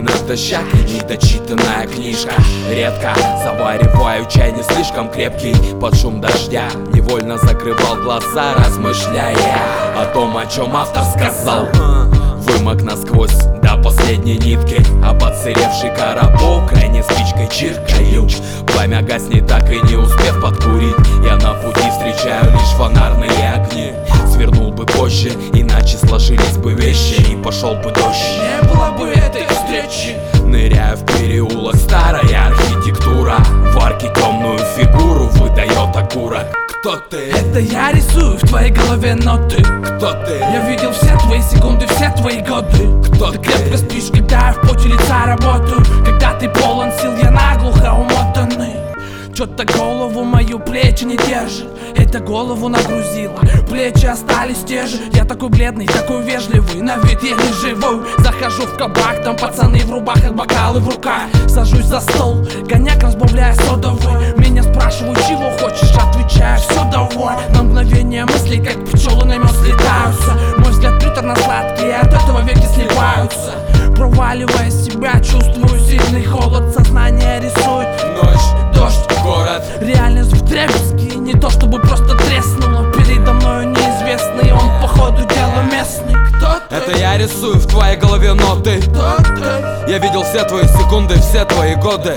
натощак и недочитанная книжка. Редко завариваю чай не слишком крепкий Под шум дождя. Невольно закрывал глаза Размышляя о том, о чем автор сказал. Вымок насквозь до последней нитки Об отсыревший коробок крайне спичкой чиркаю. Пламя гаснет, так и не успев подкурить. Я на пути встречаю лишь фонарные огни. Свернул бы позже, иначе сложились бы вещи И пошел бы дождь было бы этой встречи. Ныряю в переулок, старая архитектура. В арке темную фигуру выдает окурок Кто ты? Это я рисую в твоей голове ноты Кто ты? Я видел все твои секунды, все твои годы. Кто Ты ты? крепко спишь, когда я в поте лица работаю Когда ты полон сил, я наглухо умотанный. Чё-то голову мою плечи не держит Это голову нагрузило Плечи остались те же. Я такой бледный, такой вежливый. На вид я не живой. Захожу в кабак, там пацаны в рубахах, бокалы в руках. Сажусь за стол, коньяк разбавляя содовый Меня спрашивают, чего хочешь, отвечаю, все давай На мгновение мысли, как пчелы на мед слетаются. Мой взгляд приторно-сладкий, от этого веки сливаются. Проваливая себя, чувствую сильный холод. Сознание рисует. Ночь, рисую в твоей голове ноты? Я видел все твои секунды, все твои годы.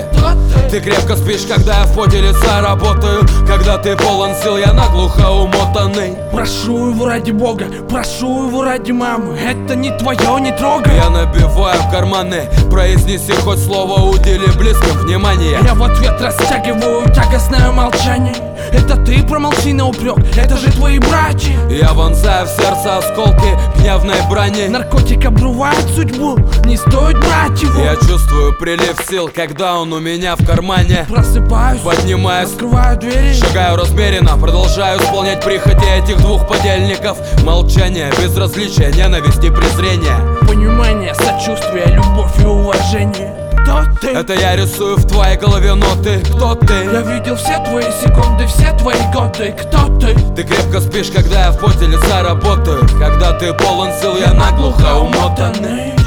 Ты? Крепко спишь, когда я в поте лица работаю. Когда ты полон сил, я наглухо умотанный. Прошу его ради бога Прошу его ради мамы. Это не твое, не трогай. Я набиваю карманы. Произнеси хоть слово, удели близким внимание. Я в ответ растягиваю тягостное молчание. Это ты промолчи на упрек Это же твои братья. Я вонзаю в сердце осколки гневной брони Наркотик обрывает судьбу. Не стоит брать его. Я чувствую прилив сил, когда он у меня в кармане. Просыпаюсь Поднимаюсь, Открываю двери. шагаю размеренно Продолжаю исполнять прихоти этих двух подельников. Молчание, безразличие, ненависть и презрение. Понимание, сочувствие, любовь и уважение Кто ты? Это я рисую в твоей голове ноты Кто ты? Я видел все твои секунды, все твои годы Кто ты? Ты крепко спишь, когда я в поте лица работаю Когда ты полон сил, я наглухо умотан умотанный